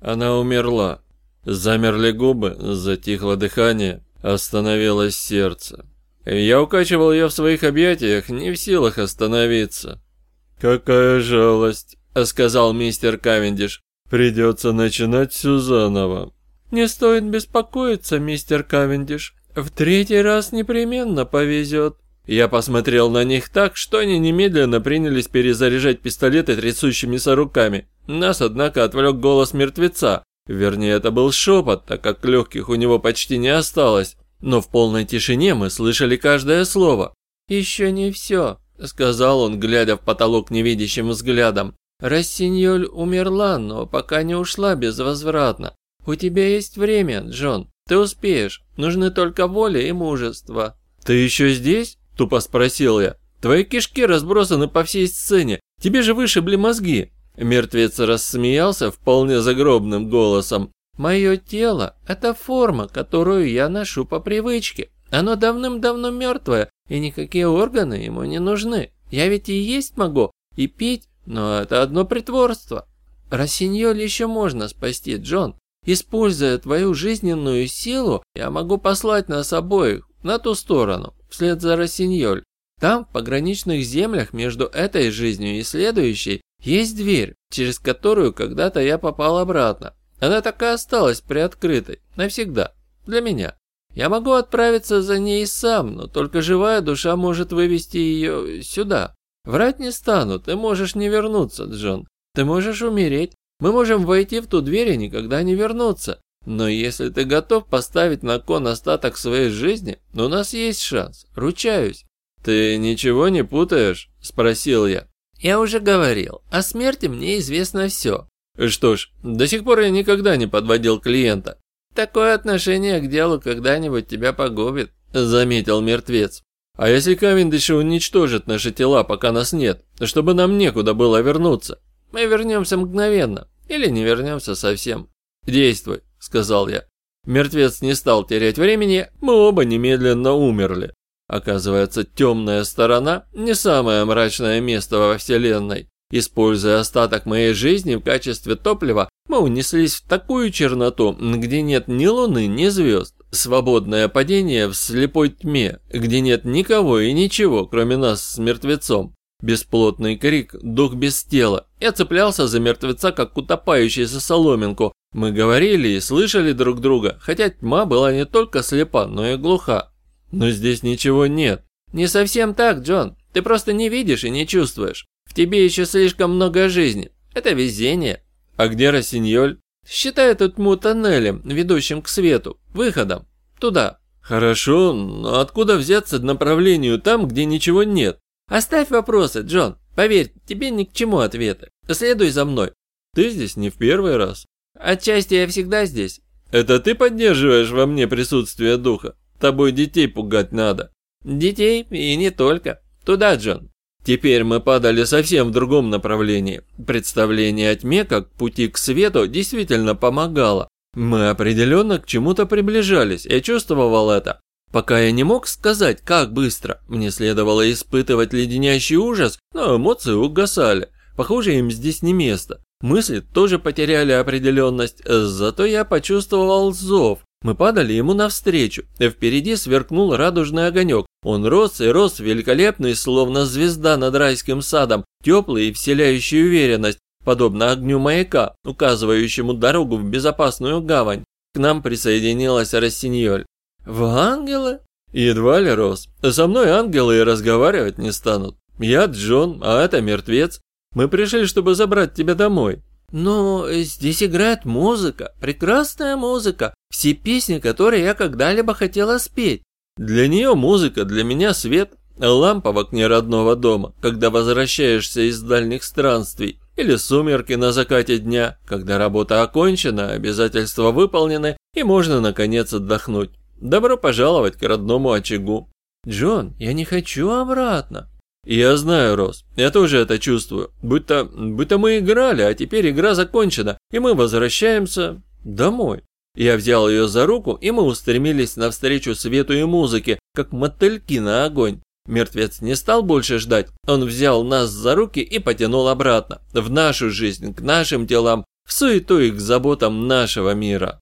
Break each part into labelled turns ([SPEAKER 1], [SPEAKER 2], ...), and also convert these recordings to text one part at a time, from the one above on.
[SPEAKER 1] Она умерла. Замерли губы, затихло дыхание, остановилось сердце. Я укачивал ее в своих объятиях, не в силах остановиться. «Какая жалость», — сказал мистер Кавендиш. «Придется начинать все заново». «Не стоит беспокоиться, мистер Кавендиш. В третий раз непременно повезет». Я посмотрел на них так, что они немедленно принялись перезаряжать пистолеты трясущимися руками. Нас, однако, отвлек голос мертвеца. Вернее, это был шепот, так как легких у него почти не осталось. Но в полной тишине мы слышали каждое слово. «Еще не все», — сказал он, глядя в потолок невидящим взглядом. «Рассиньоль умерла, но пока не ушла безвозвратно. У тебя есть время, Джон. Ты успеешь. Нужны только воля и мужество». «Ты еще здесь?» – тупо спросил я. «Твои кишки разбросаны по всей сцене. Тебе же вышибли мозги». Мертвец рассмеялся вполне загробным голосом. «Мое тело – это форма, которую я ношу по привычке. Оно давным-давно мертвое, и никакие органы ему не нужны. Я ведь и есть могу, и пить, но это одно притворство. Рассиньоль еще можно спасти, Джон. Используя твою жизненную силу, я могу послать нас обоих на ту сторону, вслед за Рассиньоль. Там, в пограничных землях между этой жизнью и следующей, есть дверь, через которую когда-то я попал обратно. Она так и осталась приоткрытой, навсегда, для меня. Я могу отправиться за ней сам, но только живая душа может вывести ее сюда. Врать не стану, ты можешь не вернуться, Джон. Ты можешь умереть. Мы можем войти в ту дверь и никогда не вернуться. Но если ты готов поставить на кон остаток своей жизни, у нас есть шанс, ручаюсь. Ты ничего не путаешь? Спросил я. Я уже говорил, о смерти мне известно все. Что ж, до сих пор я никогда не подводил клиента. Такое отношение к делу когда-нибудь тебя погубит, заметил мертвец. А если Кавендиши уничтожит наши тела, пока нас нет, чтобы нам некуда было вернуться? Мы вернемся мгновенно, или не вернемся совсем. Действуй, сказал я. Мертвец не стал терять времени, мы оба немедленно умерли. Оказывается, темная сторона не самое мрачное место во Вселенной. Используя остаток моей жизни в качестве топлива, мы унеслись в такую черноту, где нет ни луны, ни звезд. Свободное падение в слепой тьме, где нет никого и ничего, кроме нас с мертвецом. Бесплотный крик, дух без тела. Я цеплялся за мертвеца, как утопающий за соломинку. Мы говорили и слышали друг друга, хотя тьма была не только слепа, но и глуха. Но здесь ничего нет. Не совсем так, Джон. Ты просто не видишь и не чувствуешь. В тебе еще слишком много жизни. Это везение. А где Росиньоль? Считай эту тьму тоннелем, ведущим к свету, выходом. Туда. Хорошо, но откуда взяться направлению там, где ничего нет? Оставь вопросы, Джон. Поверь, тебе ни к чему ответы. Следуй за мной. Ты здесь не в первый раз. Отчасти я всегда здесь. Это ты поддерживаешь во мне присутствие духа? Тобой детей пугать надо. Детей и не только. Туда, Джон. Теперь мы падали совсем в другом направлении. Представление о тьме как пути к свету действительно помогало. Мы определенно к чему-то приближались, я чувствовал это. Пока я не мог сказать, как быстро, мне следовало испытывать леденящий ужас, но эмоции угасали. Похоже, им здесь не место. Мысли тоже потеряли определенность, зато я почувствовал зов. Мы падали ему навстречу, впереди сверкнул радужный огонек. Он рос и рос великолепный, словно звезда над райским садом, теплый и вселяющий уверенность, подобно огню маяка, указывающему дорогу в безопасную гавань. К нам присоединилась Рассиньоль. «В ангелы?» «Едва ли, Рос. Со мной ангелы и разговаривать не станут. Я Джон, а это мертвец. Мы пришли, чтобы забрать тебя домой». «Но здесь играет музыка, прекрасная музыка, все песни, которые я когда-либо хотела спеть». «Для нее музыка, для меня свет, лампа в окне родного дома, когда возвращаешься из дальних странствий, или сумерки на закате дня, когда работа окончена, обязательства выполнены и можно наконец отдохнуть. Добро пожаловать к родному очагу». «Джон, я не хочу обратно». «Я знаю, Рос, я тоже это чувствую. Будто, будто мы играли, а теперь игра закончена, и мы возвращаемся домой». Я взял ее за руку, и мы устремились навстречу свету и музыке, как мотыльки на огонь. Мертвец не стал больше ждать, он взял нас за руки и потянул обратно, в нашу жизнь, к нашим телам, в суету и к заботам нашего мира.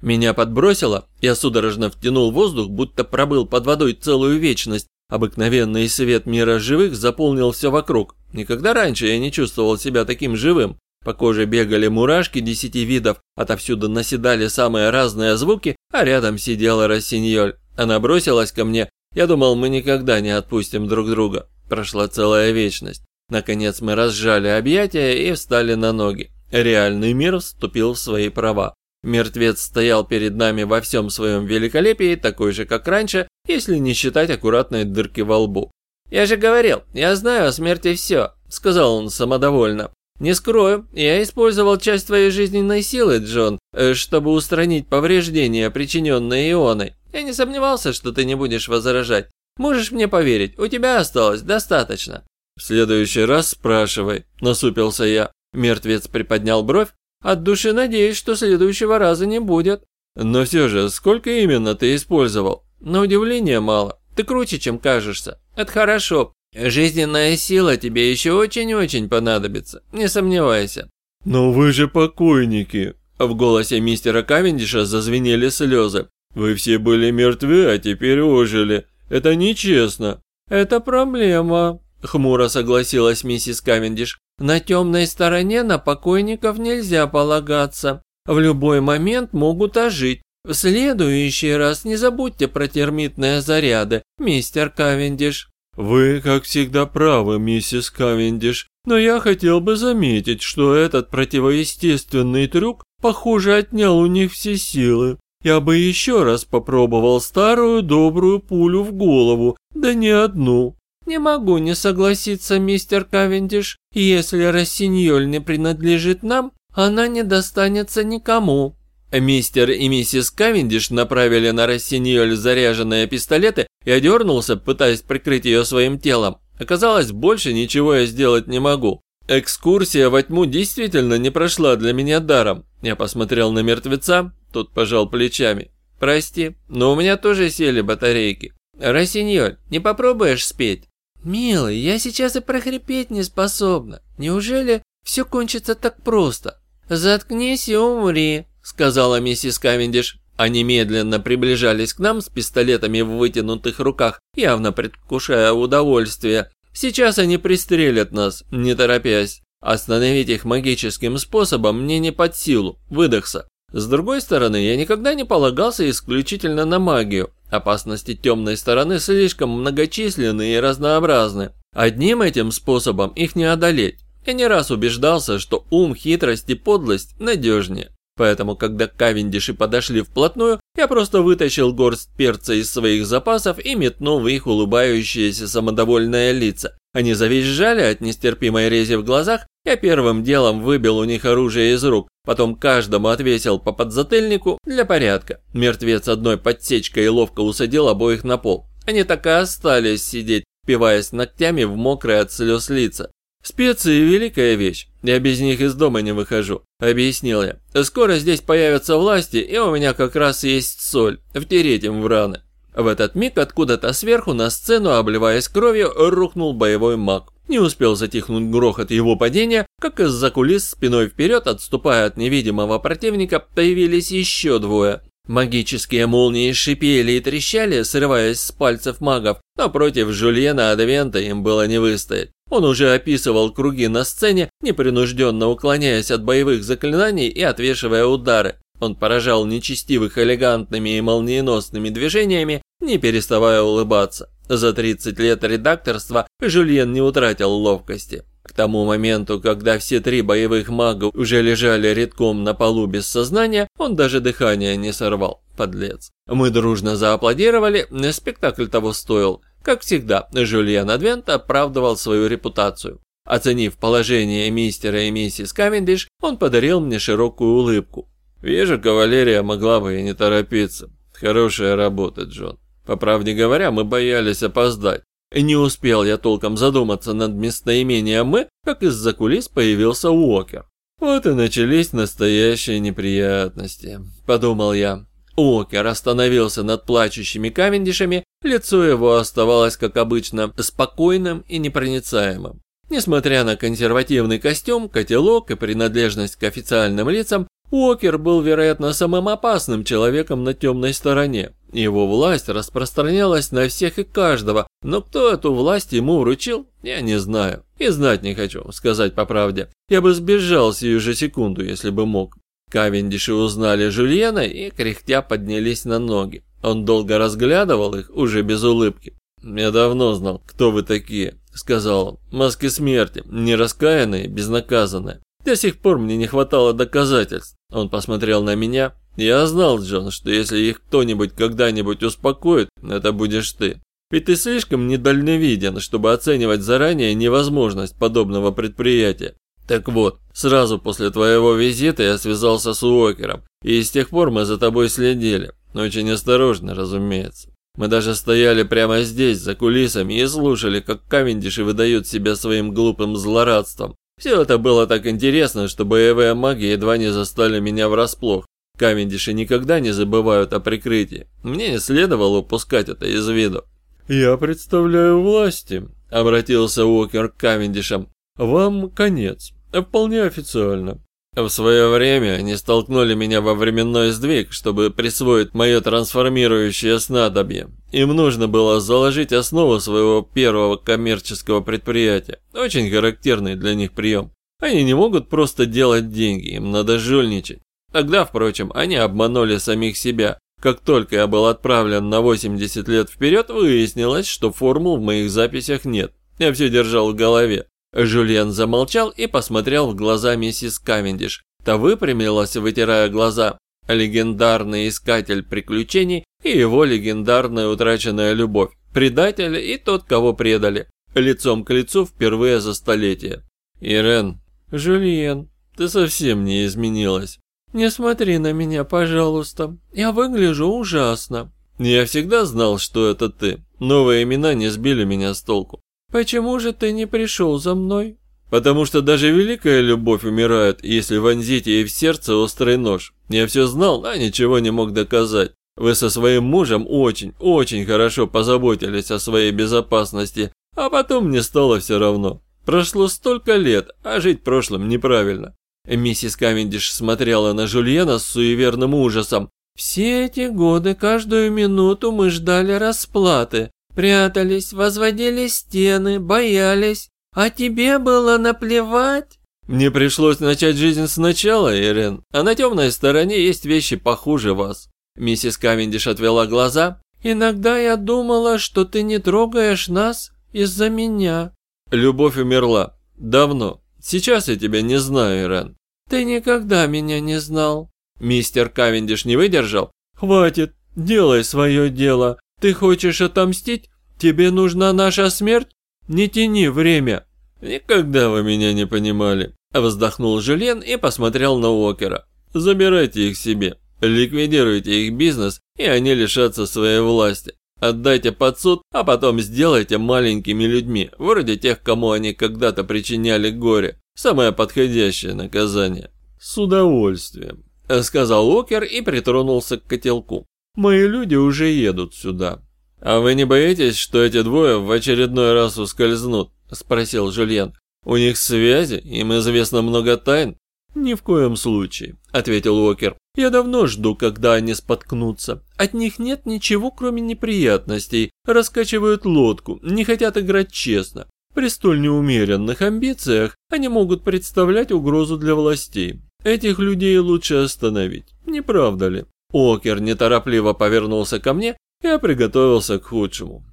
[SPEAKER 1] Меня подбросило, я судорожно втянул воздух, будто пробыл под водой целую вечность. Обыкновенный свет мира живых заполнил все вокруг. Никогда раньше я не чувствовал себя таким живым. По коже бегали мурашки десяти видов, отовсюду наседали самые разные звуки, а рядом сидела Рассиньоль. Она бросилась ко мне. Я думал, мы никогда не отпустим друг друга. Прошла целая вечность. Наконец мы разжали объятия и встали на ноги. Реальный мир вступил в свои права. Мертвец стоял перед нами во всем своем великолепии, такой же, как раньше, если не считать аккуратной дырки во лбу. «Я же говорил, я знаю о смерти все», — сказал он самодовольно. «Не скрою, я использовал часть твоей жизненной силы, Джон, э, чтобы устранить повреждения, причиненные ионой. Я не сомневался, что ты не будешь возражать. Можешь мне поверить, у тебя осталось достаточно». «В следующий раз спрашивай», — насупился я. Мертвец приподнял бровь. «От души надеюсь, что следующего раза не будет». «Но все же, сколько именно ты использовал?» «На удивление мало. Ты круче, чем кажешься. Это хорошо. Жизненная сила тебе еще очень-очень понадобится. Не сомневайся».
[SPEAKER 2] «Но вы же покойники!»
[SPEAKER 1] В голосе мистера Кавендиша зазвенели слезы.
[SPEAKER 2] «Вы все были мертвы, а теперь ожили. Это нечестно».
[SPEAKER 1] «Это проблема», — хмуро согласилась миссис Кавендиш. «На темной стороне на покойников нельзя полагаться. В любой момент могут ожить. В следующий раз не забудьте про термитные заряды, мистер Кавендиш».
[SPEAKER 2] «Вы, как всегда, правы, миссис Кавендиш, но я хотел бы заметить, что этот противоестественный трюк, похоже, отнял у них все силы. Я бы еще раз попробовал старую добрую пулю в голову, да не одну».
[SPEAKER 1] «Не могу не согласиться, мистер Кавендиш. Если Рассиньоль не принадлежит нам, она не достанется никому». Мистер и миссис Кавендиш направили на Рассиньоль заряженные пистолеты и одернулся, пытаясь прикрыть ее своим телом. Оказалось, больше ничего я сделать не могу. Экскурсия во тьму действительно не прошла для меня даром. Я посмотрел на мертвеца, тот пожал плечами. «Прости, но у меня тоже сели батарейки. Рассиньоль, не попробуешь спеть?» «Милый, я сейчас и прохрипеть не способна. Неужели все кончится так просто?» «Заткнись и умри», — сказала миссис Кавендиш. Они медленно приближались к нам с пистолетами в вытянутых руках, явно предвкушая удовольствие. Сейчас они пристрелят нас, не торопясь. Остановить их магическим способом мне не под силу, выдохся. С другой стороны, я никогда не полагался исключительно на магию. Опасности темной стороны слишком многочисленны и разнообразны. Одним этим способом их не одолеть. Я не раз убеждался, что ум, хитрость и подлость надежнее. Поэтому, когда Кавендиши подошли вплотную, я просто вытащил горсть перца из своих запасов и метнул в их улыбающиеся самодовольные лица. Они завизжали от нестерпимой рези в глазах, я первым делом выбил у них оружие из рук, потом каждому отвесил по подзатыльнику для порядка. Мертвец одной подсечкой ловко усадил обоих на пол. Они так и остались сидеть, впиваясь ногтями в мокрые от слез лица. «Специи – великая вещь, я без них из дома не выхожу», – объяснил я. «Скоро здесь появятся власти, и у меня как раз есть соль, втереть им в раны». В этот миг откуда-то сверху на сцену, обливаясь кровью, рухнул боевой маг. Не успел затихнуть грохот его падения, как из-за кулис спиной вперед, отступая от невидимого противника, появились еще двое. Магические молнии шипели и трещали, срываясь с пальцев магов, но против Жульена Адвента им было не выстоять. Он уже описывал круги на сцене, непринужденно уклоняясь от боевых заклинаний и отвешивая удары. Он поражал нечестивых элегантными и молниеносными движениями, не переставая улыбаться. За 30 лет редакторства Жюльен не утратил ловкости. К тому моменту, когда все три боевых мага уже лежали редком на полу без сознания, он даже дыхание не сорвал, подлец. Мы дружно зааплодировали, спектакль того стоил. Как всегда, Жюльен Адвент оправдывал свою репутацию. Оценив положение мистера и миссис Кавендиш, он подарил мне широкую улыбку. «Вижу, кавалерия могла бы и не торопиться. Хорошая работа, Джон. По правде говоря, мы боялись опоздать. Не успел я толком задуматься над местоимением «мы», как из-за кулис появился Уокер. Вот и начались настоящие неприятности, подумал я. Уокер остановился над плачущими Кавендишами, лицо его оставалось, как обычно, спокойным и непроницаемым. Несмотря на консервативный костюм, котелок и принадлежность к официальным лицам, Уокер был, вероятно, самым опасным человеком на темной стороне. Его власть распространялась на всех и каждого, но кто эту власть ему вручил, я не знаю. И знать не хочу, сказать по правде. Я бы сбежал сию же секунду, если бы мог. Кавендиши узнали Жюльена и кряхтя поднялись на ноги. Он долго разглядывал их, уже без улыбки. «Я давно знал, кто вы такие», — сказал он. «Маски смерти, нераскаянные, безнаказанные. До сих пор мне не хватало доказательств. Он посмотрел на меня. Я знал, Джон, что если их кто-нибудь когда-нибудь успокоит, это будешь ты. Ведь ты слишком недальновиден, чтобы оценивать заранее невозможность подобного предприятия. Так вот, сразу после твоего визита я связался с Уокером, и с тех пор мы за тобой следили. Очень осторожно, разумеется. Мы даже стояли прямо здесь, за кулисами, и слушали, как Кавендиши выдают себя своим глупым злорадством. Все это было так интересно, что боевые маги едва не застали меня врасплох. Кавендиши никогда не забывают о прикрытии. Мне не следовало упускать это из виду.
[SPEAKER 2] «Я представляю власти», — обратился Уокер к Кавендишам. «Вам конец. Вполне официально.
[SPEAKER 1] В свое время они столкнули меня во временной сдвиг, чтобы присвоить мое трансформирующее снадобье. Им нужно было заложить основу своего первого коммерческого предприятия. Очень характерный для них прием. Они не могут просто делать деньги, им надо жульничать. Тогда, впрочем, они обманули самих себя. Как только я был отправлен на 80 лет вперед, выяснилось, что формул в моих записях нет. Я все держал в голове. Жюльен замолчал и посмотрел в глаза миссис Кавендиш. Та выпрямилась, вытирая глаза. Легендарный искатель приключений и его легендарная утраченная любовь. Предатель и тот, кого предали. Лицом к лицу впервые за столетие. Ирен,
[SPEAKER 2] Жюльен,
[SPEAKER 1] ты совсем не изменилась.
[SPEAKER 2] Не смотри на меня, пожалуйста. Я выгляжу ужасно.
[SPEAKER 1] Я всегда знал, что это ты. Новые имена не сбили меня с толку.
[SPEAKER 2] «Почему же ты не пришел за мной?»
[SPEAKER 1] «Потому что даже великая любовь умирает, если вонзить ей в сердце острый нож. Я все знал, а ничего не мог доказать. Вы со своим мужем очень, очень хорошо позаботились о своей безопасности, а потом мне стало все равно. Прошло столько лет, а жить прошлым неправильно». Миссис Кавендиш смотрела на Жульена с суеверным ужасом.
[SPEAKER 2] «Все эти годы, каждую минуту мы ждали расплаты. Прятались, возводили стены, боялись. А тебе было наплевать?
[SPEAKER 1] Мне пришлось начать жизнь сначала, Ирен. А на темной стороне есть вещи похуже вас. Миссис Кавендиш отвела глаза.
[SPEAKER 2] Иногда я думала, что ты не трогаешь нас из-за меня.
[SPEAKER 1] Любовь умерла. Давно. Сейчас я тебя не знаю, Ирен.
[SPEAKER 2] Ты никогда меня не знал.
[SPEAKER 1] Мистер Кавендиш не выдержал.
[SPEAKER 2] Хватит, делай свое дело. Ты хочешь отомстить? Тебе нужна наша смерть? Не тяни время!»
[SPEAKER 1] «Никогда вы меня не понимали!» Вздохнул Желен и посмотрел на Уокера. «Забирайте их себе, ликвидируйте их бизнес, и они лишатся своей власти. Отдайте под суд, а потом сделайте маленькими людьми, вроде тех, кому они когда-то причиняли горе. Самое подходящее наказание».
[SPEAKER 2] «С удовольствием», — сказал Уокер и притронулся к котелку. Мои люди уже едут сюда».
[SPEAKER 1] «А вы не боитесь, что эти двое в очередной раз ускользнут?» – спросил Жюльен. «У них связи, им известно много тайн».
[SPEAKER 2] «Ни в коем случае», – ответил Уокер. «Я давно жду, когда они споткнутся. От них нет ничего, кроме неприятностей. Раскачивают лодку, не хотят играть честно. При столь неумеренных амбициях они могут представлять угрозу для властей. Этих людей лучше остановить, не правда ли?»
[SPEAKER 1] Окер неторопливо повернулся ко мне, я приготовился к худшему.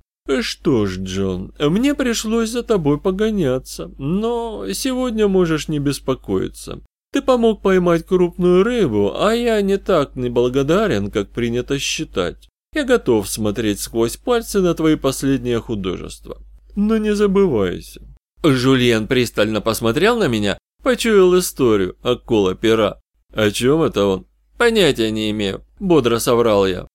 [SPEAKER 2] «Что ж, Джон, мне пришлось за тобой погоняться, но сегодня можешь не беспокоиться. Ты помог поймать крупную рыбу, а я не так неблагодарен, как принято считать. Я готов смотреть сквозь пальцы на твои последние художества. Но не забывайся».
[SPEAKER 1] Жульен пристально посмотрел на меня, почуял историю акула пера. О чем это он? Понятия не имею, бодро соврал я.